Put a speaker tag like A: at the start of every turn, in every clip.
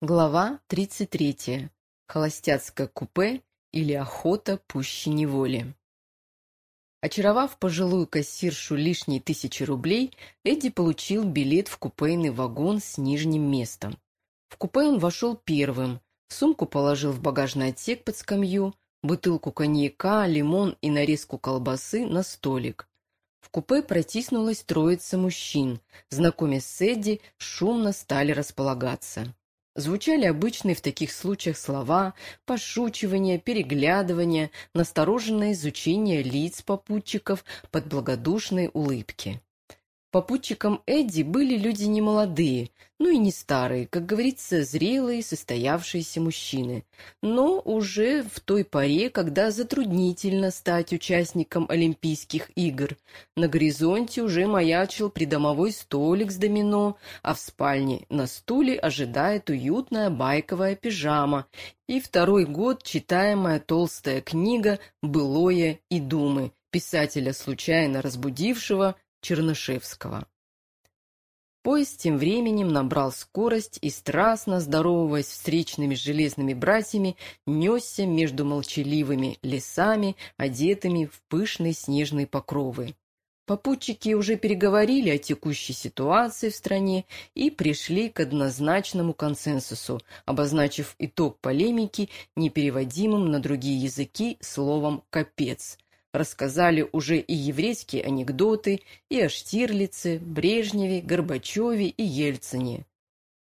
A: Глава 33. Холостяцкое купе или охота пуще неволи. Очаровав пожилую кассиршу лишние тысячи рублей, Эдди получил билет в купейный вагон с нижним местом. В купе он вошел первым, сумку положил в багажный отсек под скамью, бутылку коньяка, лимон и нарезку колбасы на столик. В купе протиснулась троица мужчин, знакомясь с Эдди, шумно стали располагаться. Звучали обычные в таких случаях слова, пошучивание, переглядывание, настороженное изучение лиц попутчиков под благодушные улыбки. Попутчиком Эдди были люди немолодые, ну и не старые, как говорится, зрелые, состоявшиеся мужчины, но уже в той поре, когда затруднительно стать участником Олимпийских игр. На горизонте уже маячил придомовой столик с домино, а в спальне на стуле ожидает уютная байковая пижама и второй год читаемая толстая книга «Былое и думы» писателя, случайно разбудившего Чернышевского. Поезд тем временем набрал скорость и, страстно здороваясь встречными железными братьями, несся между молчаливыми лесами, одетыми в пышные снежные покровы. Попутчики уже переговорили о текущей ситуации в стране и пришли к однозначному консенсусу, обозначив итог полемики непереводимым на другие языки словом «капец», рассказали уже и еврейские анекдоты, и о Штирлице, Брежневе, Горбачеве и Ельцине.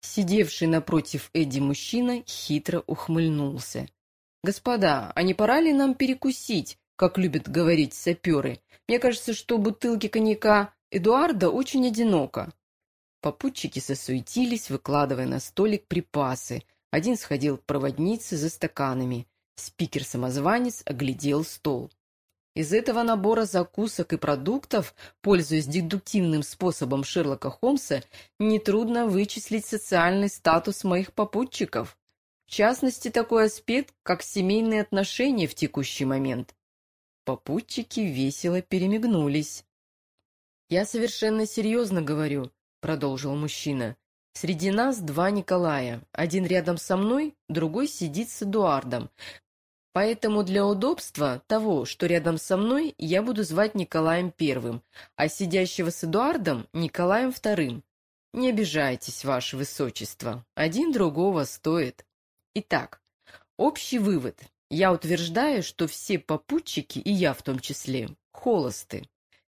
A: Сидевший напротив Эдди мужчина хитро ухмыльнулся. «Господа, а не пора ли нам перекусить, как любят говорить саперы? Мне кажется, что бутылки коньяка Эдуарда очень одиноко». Попутчики засуетились, выкладывая на столик припасы. Один сходил к проводнице за стаканами. Спикер-самозванец оглядел стол. Из этого набора закусок и продуктов, пользуясь дедуктивным способом Шерлока Холмса, нетрудно вычислить социальный статус моих попутчиков. В частности, такой аспект, как семейные отношения в текущий момент. Попутчики весело перемигнулись. «Я совершенно серьезно говорю», — продолжил мужчина. «Среди нас два Николая. Один рядом со мной, другой сидит с Эдуардом. Поэтому для удобства того, что рядом со мной, я буду звать Николаем Первым, а сидящего с Эдуардом – Николаем Вторым. Не обижайтесь, ваше высочество, один другого стоит. Итак, общий вывод. Я утверждаю, что все попутчики, и я в том числе, холосты.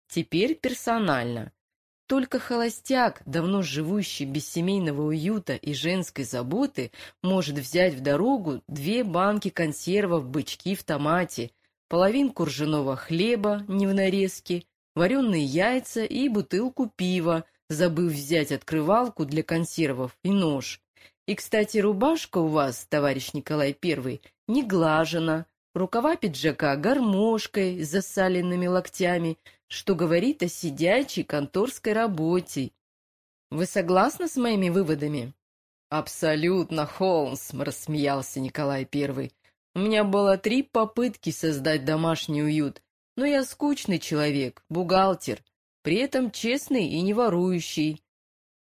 A: Теперь персонально. Только холостяк, давно живущий без семейного уюта и женской заботы, может взять в дорогу две банки консервов бычки в томате, половинку ржаного хлеба не в нарезке, вареные яйца и бутылку пива, забыв взять открывалку для консервов и нож. И, кстати, рубашка у вас, товарищ Николай Первый, не глажена, рукава пиджака гармошкой с засаленными локтями, что говорит о сидячей конторской работе. Вы согласны с моими выводами? Абсолютно, Холмс, рассмеялся Николай Первый. У меня было три попытки создать домашний уют, но я скучный человек, бухгалтер, при этом честный и не ворующий.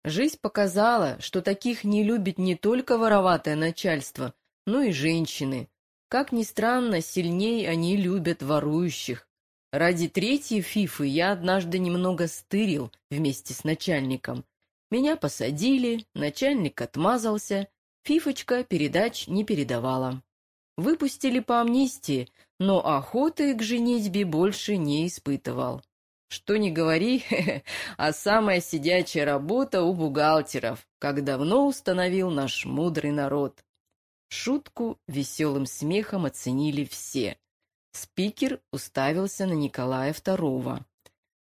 A: Жизнь показала, что таких не любит не только вороватое начальство, но и женщины. Как ни странно, сильнее они любят ворующих. Ради третьей фифы я однажды немного стырил вместе с начальником. Меня посадили, начальник отмазался, фифочка передач не передавала. Выпустили по амнистии, но охоты к женитьбе больше не испытывал. Что ни говори, а самая сидячая работа у бухгалтеров, как давно установил наш мудрый народ. Шутку веселым смехом оценили все. Спикер уставился на Николая II.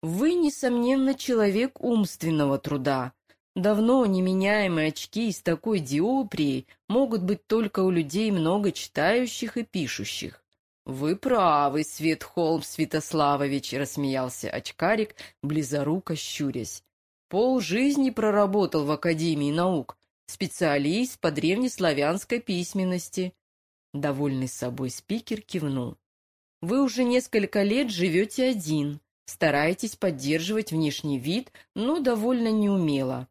A: «Вы, несомненно, человек умственного труда. Давно неменяемые очки с такой диоприей могут быть только у людей много читающих и пишущих». «Вы правы, Свет Холм Святославович», — рассмеялся очкарик, близоруко щурясь. «Пол жизни проработал в Академии наук, специалист по древнеславянской письменности». Довольный собой спикер кивнул. Вы уже несколько лет живете один, стараетесь поддерживать внешний вид, но довольно неумело.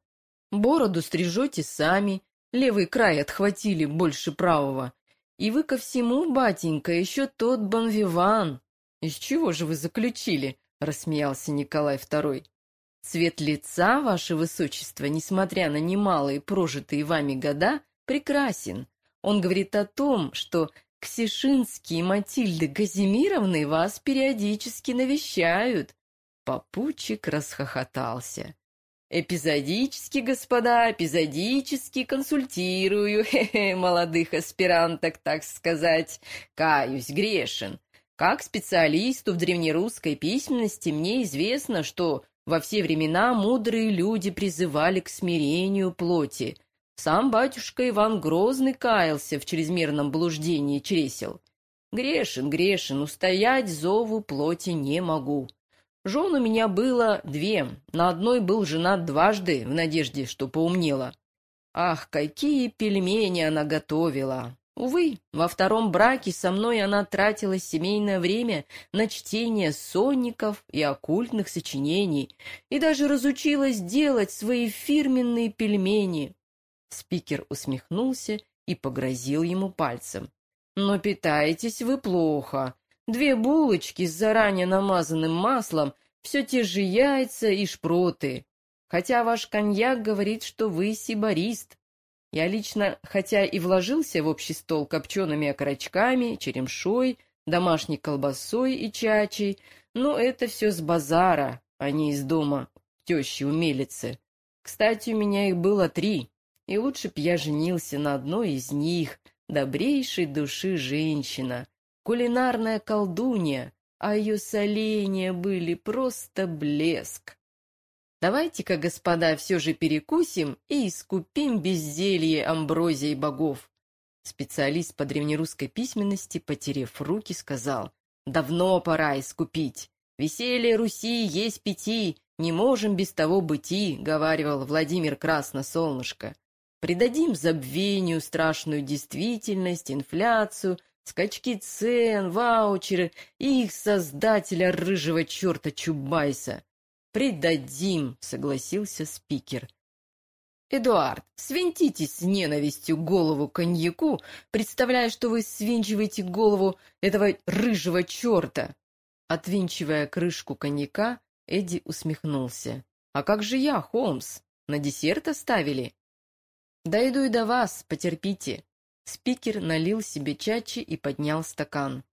A: Бороду стрижете сами, левый край отхватили больше правого. И вы ко всему, батенька, еще тот бонвиван. Из чего же вы заключили? — рассмеялся Николай II. Цвет лица, ваше высочество, несмотря на немалые прожитые вами года, прекрасен. Он говорит о том, что Ксишинские Матильды Казимировны вас периодически навещают. Попутчик расхохотался. «Эпизодически, господа, эпизодически консультирую, хе-хе, молодых аспиранток, так сказать. Каюсь, грешен. Как специалисту в древнерусской письменности мне известно, что во все времена мудрые люди призывали к смирению плоти. Сам батюшка Иван Грозный каялся в чрезмерном блуждении чресел. Грешен, грешен, устоять зову плоти не могу. Жен у меня было две, на одной был женат дважды, в надежде, что поумнела. Ах, какие пельмени она готовила! Увы, во втором браке со мной она тратила семейное время на чтение сонников и оккультных сочинений и даже разучилась делать свои фирменные пельмени. Спикер усмехнулся и погрозил ему пальцем. «Но питаетесь вы плохо. Две булочки с заранее намазанным маслом, все те же яйца и шпроты. Хотя ваш коньяк говорит, что вы сибарист. Я лично, хотя и вложился в общий стол копчеными окорочками, черемшой, домашней колбасой и чачей, но это все с базара, а не из дома тещи-умелицы. Кстати, у меня их было три, и лучше б я женился на одной из них, добрейшей души женщина, кулинарная колдунья, а ее соления были просто блеск. Давайте-ка, господа, все же перекусим и искупим безделье амброзией богов. Специалист по древнерусской письменности, потерев руки, сказал, «Давно пора искупить. Веселье Руси есть пяти, не можем без того быти», — говаривал Владимир Красносолнышко. «Придадим забвению страшную действительность, инфляцию, скачки цен, ваучеры и их создателя рыжего черта Чубайса. «Предадим», — согласился спикер. «Эдуард, свинтитесь с ненавистью голову коньяку, представляя, что вы свинчиваете голову этого рыжего черта». Отвинчивая крышку коньяка, Эдди усмехнулся. «А как же я, Холмс? На десерт оставили?» «Дойду и до вас, потерпите». Спикер налил себе чачи и поднял стакан.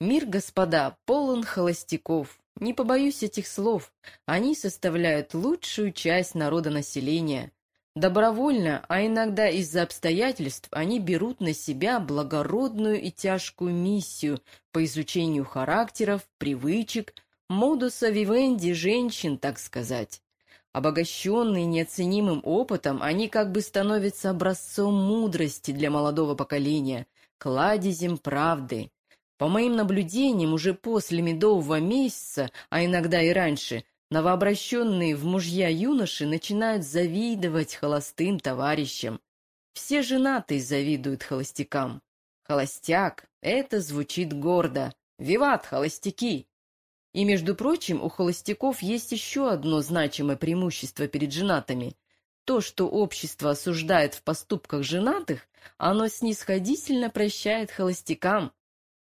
A: «Мир, господа, полон холостяков. Не побоюсь этих слов. Они составляют лучшую часть народонаселения. Добровольно, а иногда из-за обстоятельств, они берут на себя благородную и тяжкую миссию по изучению характеров, привычек, модуса вивенди женщин, так сказать. Обогащенные неоценимым опытом, они как бы становятся образцом мудрости для молодого поколения, кладезем правды. По моим наблюдениям, уже после медового месяца, а иногда и раньше, новообращенные в мужья юноши начинают завидовать холостым товарищам. Все женатые завидуют холостякам. Холостяк — это звучит гордо. Виват, холостяки! И, между прочим, у холостяков есть еще одно значимое преимущество перед женатыми. То, что общество осуждает в поступках женатых, оно снисходительно прощает холостякам.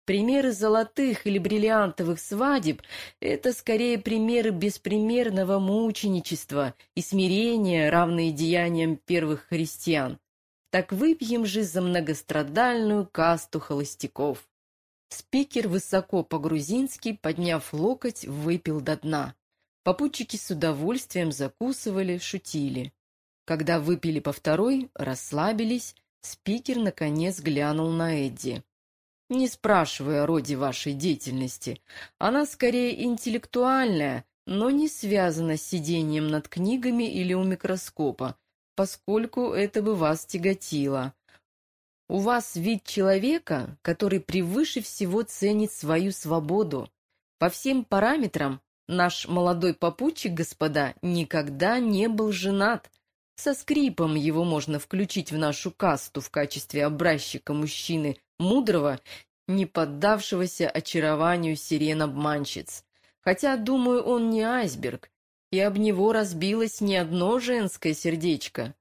A: Примеры золотых или бриллиантовых свадеб – это скорее примеры беспримерного мученичества и смирения, равные деяниям первых христиан. Так выпьем же за многострадальную касту холостяков. Спикер высоко по-грузински, подняв локоть, выпил до дна. Попутчики с удовольствием закусывали, шутили. Когда выпили по второй, расслабились, спикер наконец глянул на Эдди не спрашивая о роде вашей деятельности. Она скорее интеллектуальная, но не связана с сидением над книгами или у микроскопа, поскольку это бы вас тяготило. У вас вид человека, который превыше всего ценит свою свободу. По всем параметрам наш молодой попутчик, господа, никогда не был женат. Со скрипом его можно включить в нашу касту в качестве образчика мужчины мудрого, не поддавшегося очарованию сирен-обманщиц. Хотя, думаю, он не айсберг, и об него разбилось не одно женское сердечко.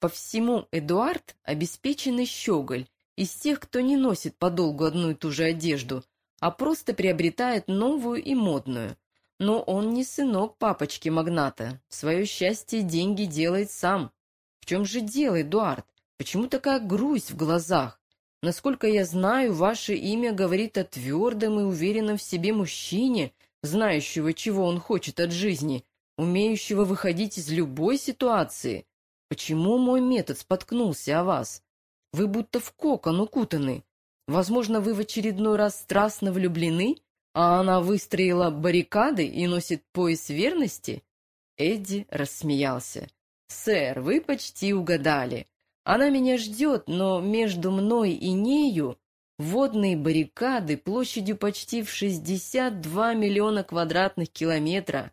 A: По всему Эдуард обеспеченный щеголь, из тех, кто не носит подолгу одну и ту же одежду, а просто приобретает новую и модную. Но он не сынок папочки-магната, свое счастье деньги делает сам. В чем же дело, Эдуард? Почему такая грусть в глазах? Насколько я знаю, ваше имя говорит о твердом и уверенном в себе мужчине, знающего, чего он хочет от жизни, умеющего выходить из любой ситуации. Почему мой метод споткнулся о вас? Вы будто в кокон укутаны. Возможно, вы в очередной раз страстно влюблены, а она выстроила баррикады и носит пояс верности? Эдди рассмеялся. «Сэр, вы почти угадали. Она меня ждет, но между мной и нею водные баррикады площадью почти в 62 миллиона квадратных километра.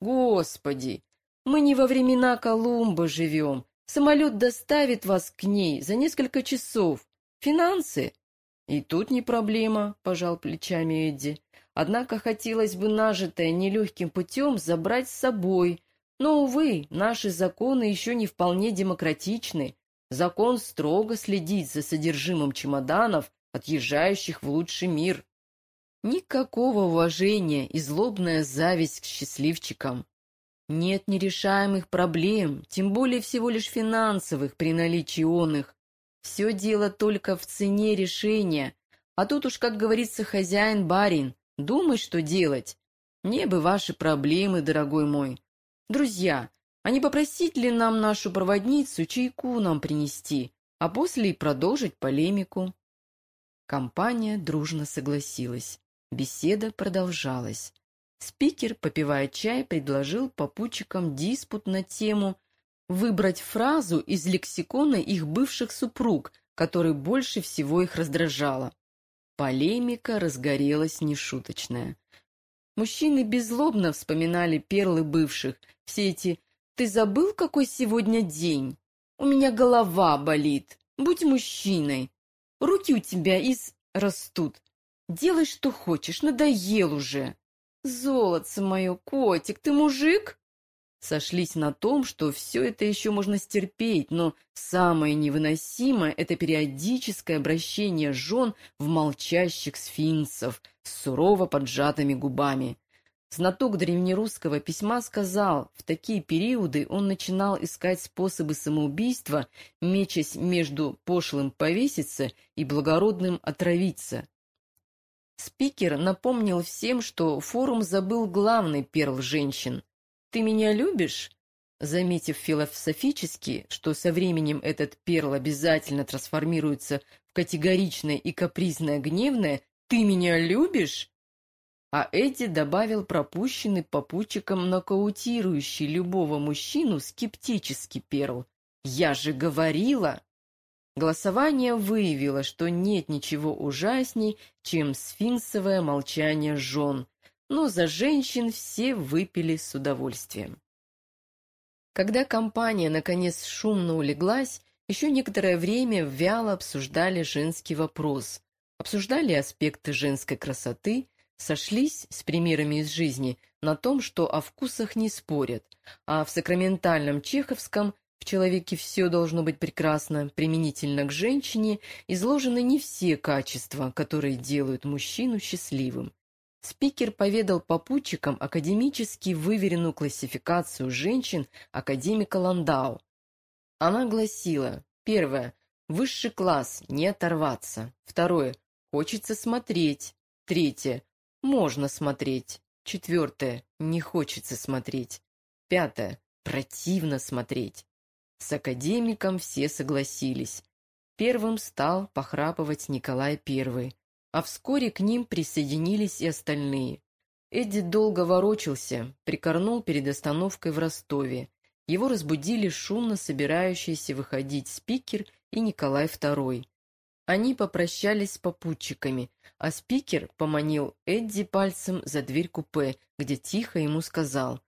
A: Господи, мы не во времена Колумба живем. Самолет доставит вас к ней за несколько часов. Финансы? И тут не проблема, пожал плечами Эдди. Однако хотелось бы нажитое нелегким путем забрать с собой. Но, увы, наши законы еще не вполне демократичны. Закон строго следит за содержимым чемоданов, отъезжающих в лучший мир. Никакого уважения и злобная зависть к счастливчикам. Нет нерешаемых проблем, тем более всего лишь финансовых при наличии он их. Все дело только в цене решения, а тут уж, как говорится, хозяин-барин, думай, что делать. Мне бы ваши проблемы, дорогой мой. Друзья, а не попросить ли нам нашу проводницу чайку нам принести, а после и продолжить полемику? Компания дружно согласилась. Беседа продолжалась. Спикер, попивая чай, предложил попутчикам диспут на тему выбрать фразу из лексикона их бывших супруг, который больше всего их раздражала. Полемика разгорелась нешуточная. Мужчины беззлобно вспоминали перлы бывших, все эти ты забыл, какой сегодня день? У меня голова болит. Будь мужчиной. Руки у тебя из... растут. Делай, что хочешь, надоел уже. Золотце мое, котик, ты мужик? Сошлись на том, что все это еще можно стерпеть, но самое невыносимое — это периодическое обращение жен в молчащих сфинксов с сурово поджатыми губами. Знаток древнерусского письма сказал, в такие периоды он начинал искать способы самоубийства, мечась между пошлым повеситься и благородным отравиться. Спикер напомнил всем, что форум забыл главный перл женщин. «Ты меня любишь?» Заметив философически, что со временем этот перл обязательно трансформируется в категоричное и капризное гневное «Ты меня любишь?» а Эдди добавил пропущенный попутчиком нокаутирующий любого мужчину скептический перл. «Я же говорила!» Голосование выявило, что нет ничего ужасней, чем сфинксовое молчание жен, но за женщин все выпили с удовольствием. Когда компания наконец шумно улеглась, еще некоторое время вяло обсуждали женский вопрос, обсуждали аспекты женской красоты, сошлись с примерами из жизни на том, что о вкусах не спорят, а в сакраментальном чеховском «в человеке все должно быть прекрасно» применительно к женщине изложены не все качества, которые делают мужчину счастливым. Спикер поведал попутчикам академически выверенную классификацию женщин академика Ландау. Она гласила, первое, высший класс, не оторваться, второе, хочется смотреть, третье, можно смотреть. Четвертое. Не хочется смотреть. Пятое. Противно смотреть. С академиком все согласились. Первым стал похрапывать Николай I, а вскоре к ним присоединились и остальные. Эдди долго ворочался, прикорнул перед остановкой в Ростове. Его разбудили шумно собирающиеся выходить спикер и Николай II. Они попрощались с попутчиками, а спикер поманил Эдди пальцем за дверь купе, где тихо ему сказал,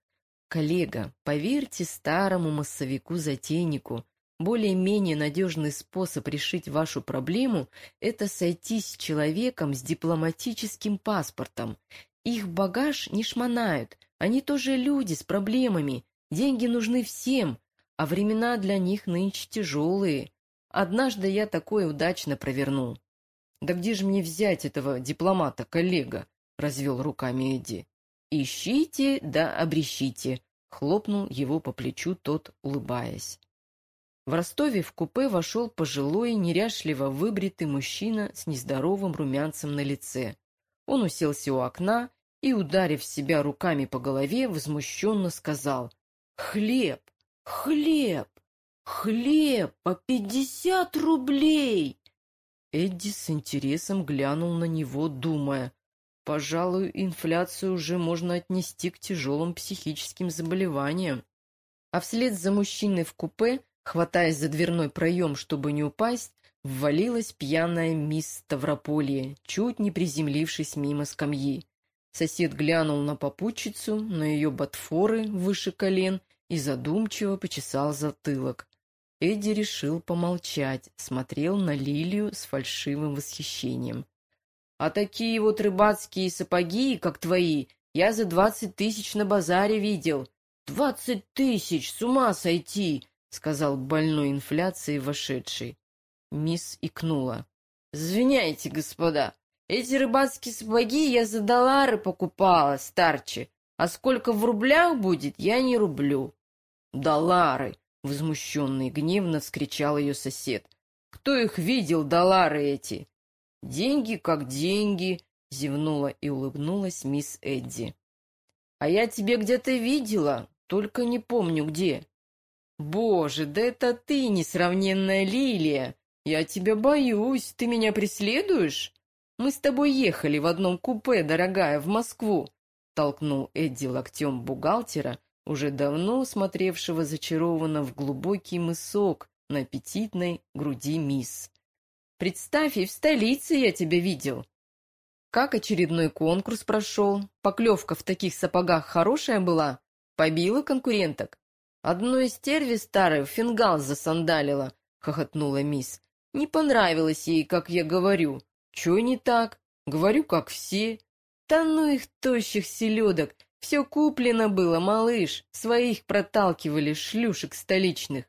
A: «Коллега, поверьте старому массовику-затейнику, более-менее надежный способ решить вашу проблему – это сойтись с человеком с дипломатическим паспортом. Их багаж не шмонают, они тоже люди с проблемами, деньги нужны всем, а времена для них нынче тяжелые. Однажды я такое удачно провернул. «Да где же мне взять этого дипломата, коллега?» — развел руками Эдди. «Ищите да обрещите», — хлопнул его по плечу тот, улыбаясь. В Ростове в купе вошел пожилой, неряшливо выбритый мужчина с нездоровым румянцем на лице. Он уселся у окна и, ударив себя руками по голове, возмущенно сказал «Хлеб! Хлеб! Хлеб по пятьдесят рублей!» Эдди с интересом глянул на него, думая, «Пожалуй, инфляцию уже можно отнести к тяжелым психическим заболеваниям». А вслед за мужчиной в купе, хватаясь за дверной проем, чтобы не упасть, ввалилась пьяная мисс Ставрополье, чуть не приземлившись мимо скамьи. Сосед глянул на попутчицу, на ее ботфоры выше колен и задумчиво почесал затылок. Эдди решил помолчать, смотрел на Лилию с фальшивым восхищением. «А такие вот рыбацкие сапоги, как твои, я за двадцать тысяч на базаре видел. Двадцать тысяч, с ума сойти!» — сказал больной инфляцией вошедший. Мисс икнула. «Извиняйте, господа, эти рыбацкие сапоги я за доллары покупала, старче, а сколько в рублях будет, я не рублю». «Доллары!» — возмущенный гневно вскричал ее сосед. «Кто их видел, доллары эти?» «Деньги как деньги», — зевнула и улыбнулась мисс Эдди. «А я тебе где-то видела, только не помню где». «Боже, да это ты, несравненная Лилия! Я тебя боюсь, ты меня преследуешь? Мы с тобой ехали в одном купе, дорогая, в Москву!» Толкнул Эдди локтем бухгалтера, уже давно смотревшего зачарованно в глубокий мысок на аппетитной груди мисс. «Представь, и в столице я тебя видел!» Как очередной конкурс прошел? Поклевка в таких сапогах хорошая была? Побила конкуренток? Одной стерви старой фингал засандалила, хохотнула мисс. Не понравилось ей, как я говорю. Чего не так? Говорю, как все. Да ну их тощих селедок. Все куплено было, малыш. Своих проталкивали, шлюшек столичных.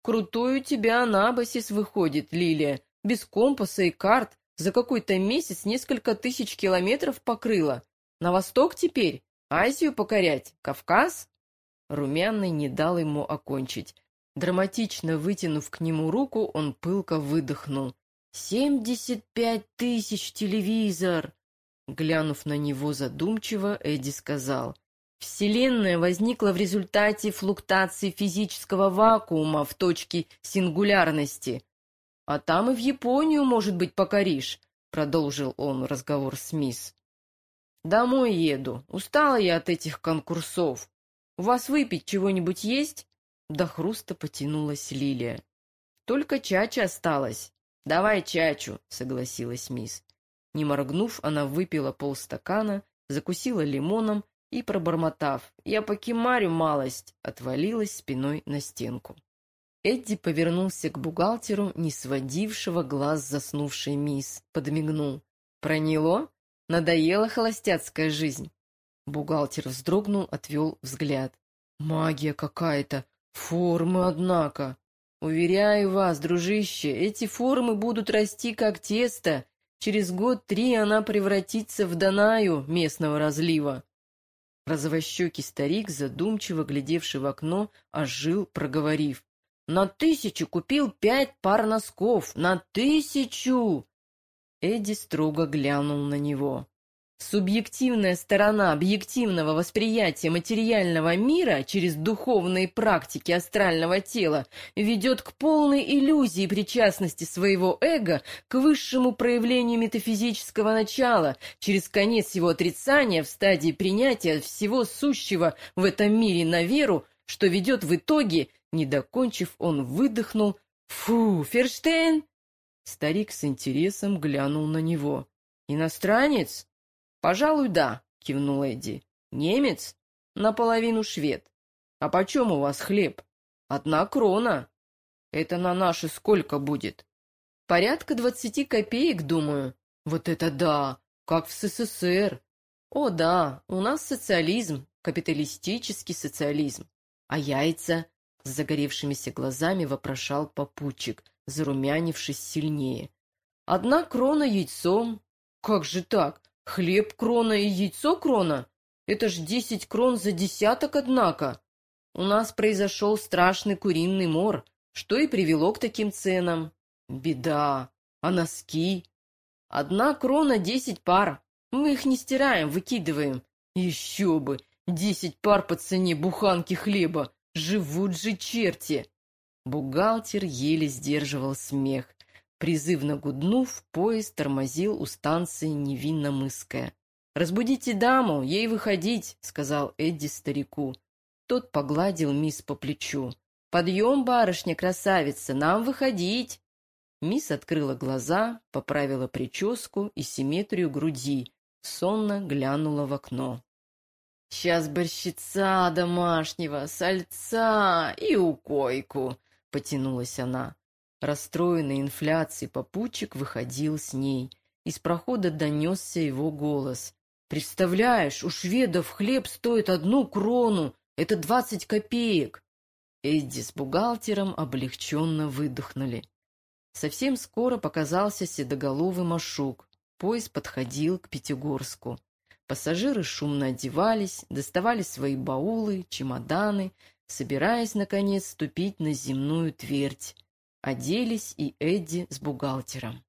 A: Крутой у тебя анабасис выходит, Лилия. Без компаса и карт. За какой-то месяц несколько тысяч километров покрыла. На восток теперь? Азию покорять? Кавказ? Румяный не дал ему окончить. Драматично вытянув к нему руку, он пылко выдохнул. «Семьдесят пять тысяч телевизор!» Глянув на него задумчиво, Эдди сказал. «Вселенная возникла в результате флуктации физического вакуума в точке сингулярности. А там и в Японию, может быть, покоришь», — продолжил он разговор с мисс. «Домой еду. Устала я от этих конкурсов. У вас выпить чего-нибудь есть?» До хруста потянулась Лилия. «Только чача осталась. Давай чачу», — согласилась мисс. Не моргнув, она выпила полстакана, закусила лимоном и, пробормотав «Я покемарю малость», отвалилась спиной на стенку. Эдди повернулся к бухгалтеру, не сводившего глаз заснувшей мисс, подмигнул. «Проняло? Надоела холостяцкая жизнь?» Бухгалтер вздрогнул, отвел взгляд. «Магия какая-то! Формы, однако. Уверяю вас, дружище, эти формы будут расти как тесто. Через год-три она превратится в Данаю местного разлива. Розовощекий старик, задумчиво глядевший в окно, ожил, проговорив. «На тысячу купил пять пар носков! На тысячу!» Эдди строго глянул на него. Субъективная сторона объективного восприятия материального мира через духовные практики астрального тела ведет к полной иллюзии причастности своего эго к высшему проявлению метафизического начала, через конец его отрицания в стадии принятия всего сущего в этом мире на веру, что ведет в итоге, не докончив, он выдохнул «Фу, Ферштейн!» Старик с интересом глянул на него. «Иностранец?» «Пожалуй, да», — кивнул Эдди. «Немец? Наполовину швед. А почем у вас хлеб? Одна крона. Это на наши сколько будет? Порядка двадцати копеек, думаю. Вот это да! Как в СССР. О да, у нас социализм, капиталистический социализм. А яйца? С загоревшимися глазами вопрошал попутчик, зарумянившись сильнее. «Одна крона яйцом». «Как же так? Хлеб крона и яйцо крона? Это ж десять крон за десяток, однако. У нас произошел страшный куриный мор, что и привело к таким ценам. Беда. А носки? Одна крона десять пар. Мы их не стираем, выкидываем. Еще бы! Десять пар по цене буханки хлеба. Живут же черти! Бухгалтер еле сдерживал смех. Призывно гуднув, поезд тормозил у станции Невинномысская. «Разбудите даму, ей выходить», — сказал Эдди старику. Тот погладил мисс по плечу. «Подъем, барышня-красавица, нам выходить!» Мисс открыла глаза, поправила прическу и симметрию груди, сонно глянула в окно. «Сейчас борщица домашнего, сальца и укойку!» — потянулась она. Расстроенный инфляцией попутчик выходил с ней. Из прохода донесся его голос. «Представляешь, у шведов хлеб стоит одну крону, это двадцать копеек!» Эдди с бухгалтером облегченно выдохнули. Совсем скоро показался седоголовый Машук. Поезд подходил к Пятигорску. Пассажиры шумно одевались, доставали свои баулы, чемоданы, собираясь, наконец, ступить на земную твердь. Оделись и Эдди с бухгалтером.